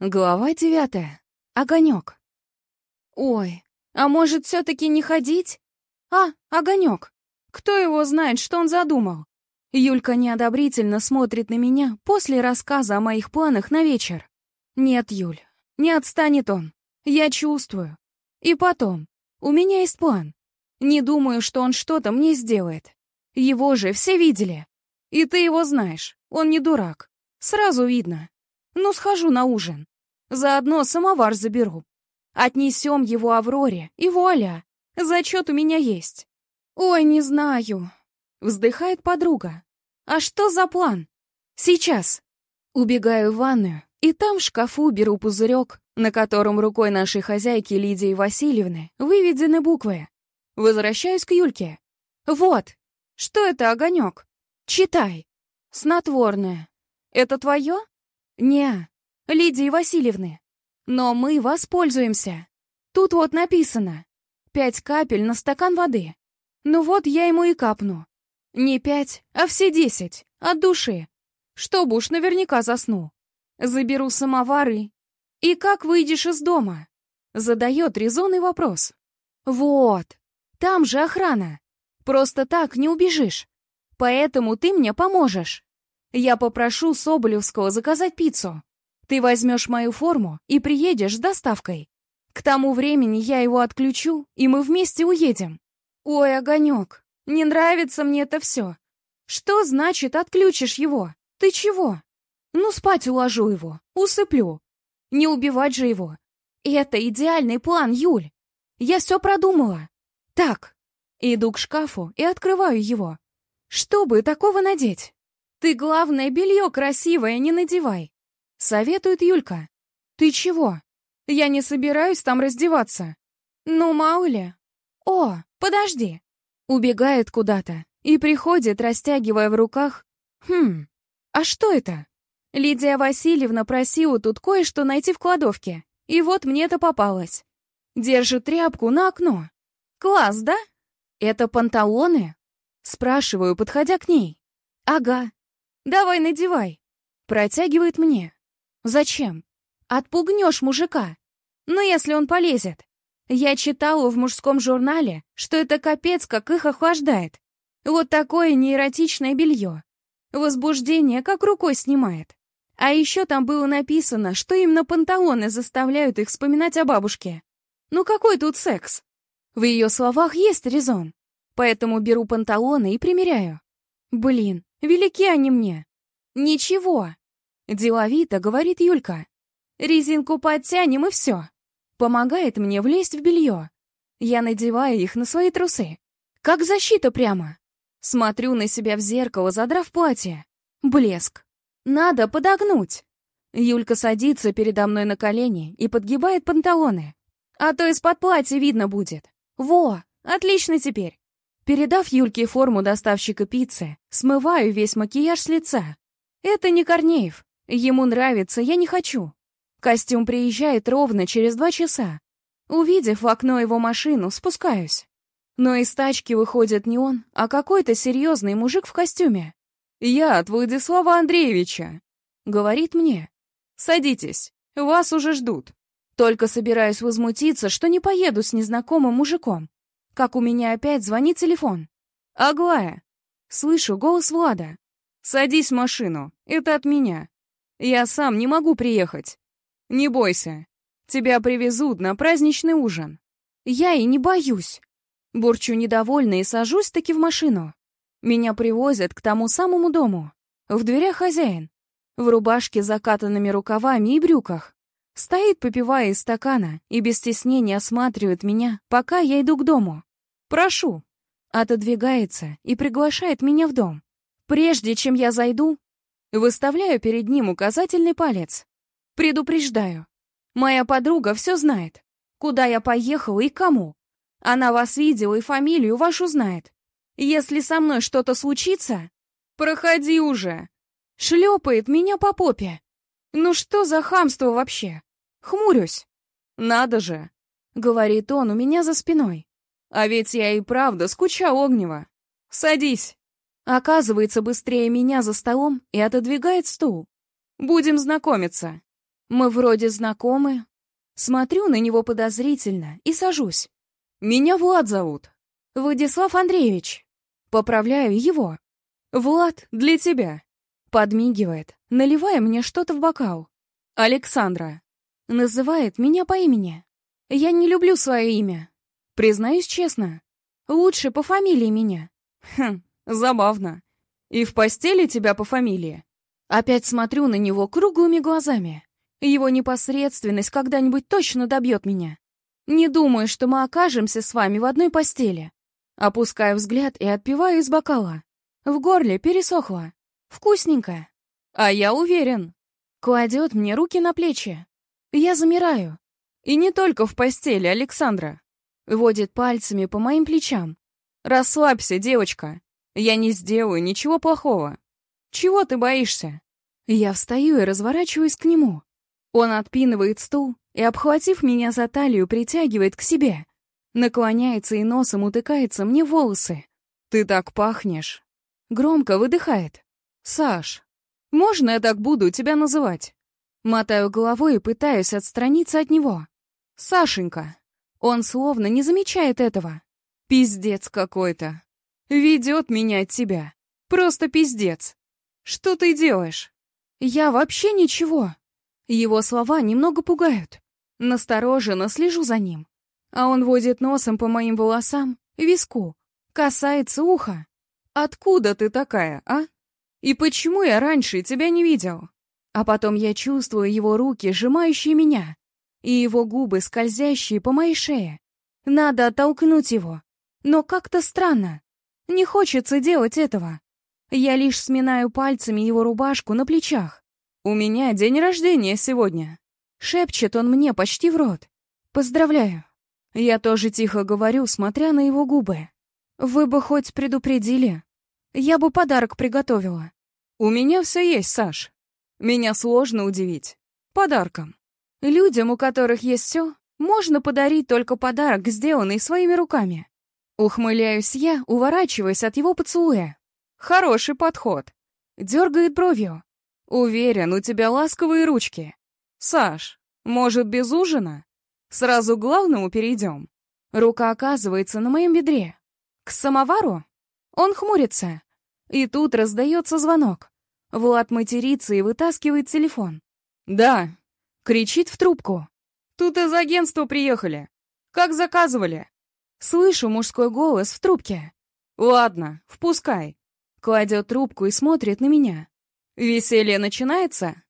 Глава девятая. Огонек. Ой, а может, все-таки не ходить? А, огонек. Кто его знает, что он задумал? Юлька неодобрительно смотрит на меня после рассказа о моих планах на вечер. Нет, Юль, не отстанет он. Я чувствую. И потом, у меня есть план. Не думаю, что он что-то мне сделает. Его же все видели. И ты его знаешь, он не дурак. Сразу видно. Ну, схожу на ужин. Заодно самовар заберу. Отнесем его Авроре, и вуаля, зачет у меня есть. Ой, не знаю. Вздыхает подруга. А что за план? Сейчас. Убегаю в ванную, и там в шкафу беру пузырек, на котором рукой нашей хозяйки Лидии Васильевны выведены буквы. Возвращаюсь к Юльке. Вот. Что это, огонек? Читай. Снотворное. Это твое? Не. Лидии Васильевны. Но мы воспользуемся. Тут вот написано. Пять капель на стакан воды. Ну вот я ему и капну. Не пять, а все десять. От души. Чтобы уж наверняка засну. Заберу самовары. И как выйдешь из дома? Задает резонный вопрос. Вот. Там же охрана. Просто так не убежишь. Поэтому ты мне поможешь. Я попрошу Соболевского заказать пиццу. Ты возьмешь мою форму и приедешь с доставкой. К тому времени я его отключу, и мы вместе уедем. Ой, Огонек, не нравится мне это все. Что значит отключишь его? Ты чего? Ну, спать уложу его, усыплю. Не убивать же его. Это идеальный план, Юль. Я все продумала. Так, иду к шкафу и открываю его. Что бы такого надеть? Ты, главное, белье красивое не надевай. Советует Юлька. «Ты чего? Я не собираюсь там раздеваться». «Ну, мало ли». «О, подожди». Убегает куда-то и приходит, растягивая в руках. «Хм, а что это?» Лидия Васильевна просила тут кое-что найти в кладовке. И вот мне это попалось. Держит тряпку на окно. Класс, да? Это панталоны? Спрашиваю, подходя к ней. Ага. Давай надевай. Протягивает мне. Зачем? Отпугнешь мужика. Ну, если он полезет. Я читала в мужском журнале, что это капец, как их охлаждает. Вот такое неэротичное белье. Возбуждение как рукой снимает. А еще там было написано, что именно панталоны заставляют их вспоминать о бабушке. Ну какой тут секс? В ее словах есть резон. Поэтому беру панталоны и примеряю. Блин, велики они мне. Ничего, Деловито говорит Юлька. Резинку подтянем и все. Помогает мне влезть в белье. Я надеваю их на свои трусы. Как защита прямо. Смотрю на себя в зеркало, задрав платье. Блеск. Надо подогнуть. Юлька садится передо мной на колени и подгибает панталоны. А то из-под платья видно будет. Во, отлично теперь. Передав Юльке форму доставщика пиццы, смываю весь макияж с лица. Это не Корнеев. Ему нравится, я не хочу. Костюм приезжает ровно через два часа. Увидев в окно его машину, спускаюсь. Но из тачки выходит не он, а какой-то серьезный мужик в костюме. «Я от Владислава Андреевича», — говорит мне. «Садитесь, вас уже ждут». Только собираюсь возмутиться, что не поеду с незнакомым мужиком. Как у меня опять звонит телефон. «Аглая!» Слышу голос Влада. «Садись в машину, это от меня. Я сам не могу приехать. Не бойся, тебя привезут на праздничный ужин. Я и не боюсь. Бурчу недовольно и сажусь таки в машину. Меня привозят к тому самому дому. В дверях хозяин. В рубашке с закатанными рукавами и брюках. Стоит, попивая из стакана, и без стеснения осматривает меня, пока я иду к дому. «Прошу!» Отодвигается и приглашает меня в дом. Прежде чем я зайду, Выставляю перед ним указательный палец. Предупреждаю. Моя подруга все знает. Куда я поехала и кому. Она вас видела и фамилию вашу знает. Если со мной что-то случится... Проходи уже. Шлепает меня по попе. Ну что за хамство вообще? Хмурюсь. Надо же. Говорит он у меня за спиной. А ведь я и правда скучал огнева. Садись. Оказывается быстрее меня за столом и отодвигает стул. «Будем знакомиться. Мы вроде знакомы. Смотрю на него подозрительно и сажусь. Меня Влад зовут. Владислав Андреевич. Поправляю его. Влад, для тебя. Подмигивает, наливая мне что-то в бокал. Александра. Называет меня по имени. Я не люблю свое имя. Признаюсь честно. Лучше по фамилии меня. Хм, забавно. И в постели тебя по фамилии? Опять смотрю на него круглыми глазами. Его непосредственность когда-нибудь точно добьет меня. Не думаю, что мы окажемся с вами в одной постели. Опускаю взгляд и отпиваю из бокала. В горле пересохло. Вкусненько. А я уверен. Кладет мне руки на плечи. Я замираю. И не только в постели, Александра. Водит пальцами по моим плечам. Расслабься, девочка. Я не сделаю ничего плохого. Чего ты боишься? Я встаю и разворачиваюсь к нему. Он отпинывает стул и, обхватив меня за талию, притягивает к себе. Наклоняется и носом утыкается мне волосы. «Ты так пахнешь!» Громко выдыхает. «Саш, можно я так буду тебя называть?» Мотаю головой и пытаюсь отстраниться от него. «Сашенька!» Он словно не замечает этого. «Пиздец какой-то!» Ведет меня от тебя. Просто пиздец. Что ты делаешь? Я вообще ничего. Его слова немного пугают. Настороженно слежу за ним. А он водит носом по моим волосам, виску, касается уха. Откуда ты такая, а? И почему я раньше тебя не видел? А потом я чувствую его руки, сжимающие меня, и его губы, скользящие по моей шее. Надо оттолкнуть его. Но как-то странно. Не хочется делать этого. Я лишь сминаю пальцами его рубашку на плечах. «У меня день рождения сегодня», — шепчет он мне почти в рот. «Поздравляю». Я тоже тихо говорю, смотря на его губы. «Вы бы хоть предупредили. Я бы подарок приготовила». «У меня все есть, Саш. Меня сложно удивить. Подарком. Людям, у которых есть все, можно подарить только подарок, сделанный своими руками. Ухмыляюсь я, уворачиваясь от его поцелуя. Хороший подход. Дергает бровью. Уверен, у тебя ласковые ручки. Саш, может, без ужина? Сразу к главному перейдем. Рука оказывается на моем бедре. К самовару? Он хмурится. И тут раздается звонок. Влад матерится и вытаскивает телефон. «Да», — кричит в трубку. «Тут из агентства приехали. Как заказывали?» Слышу мужской голос в трубке. «Ладно, впускай». Кладет трубку и смотрит на меня. «Веселье начинается?»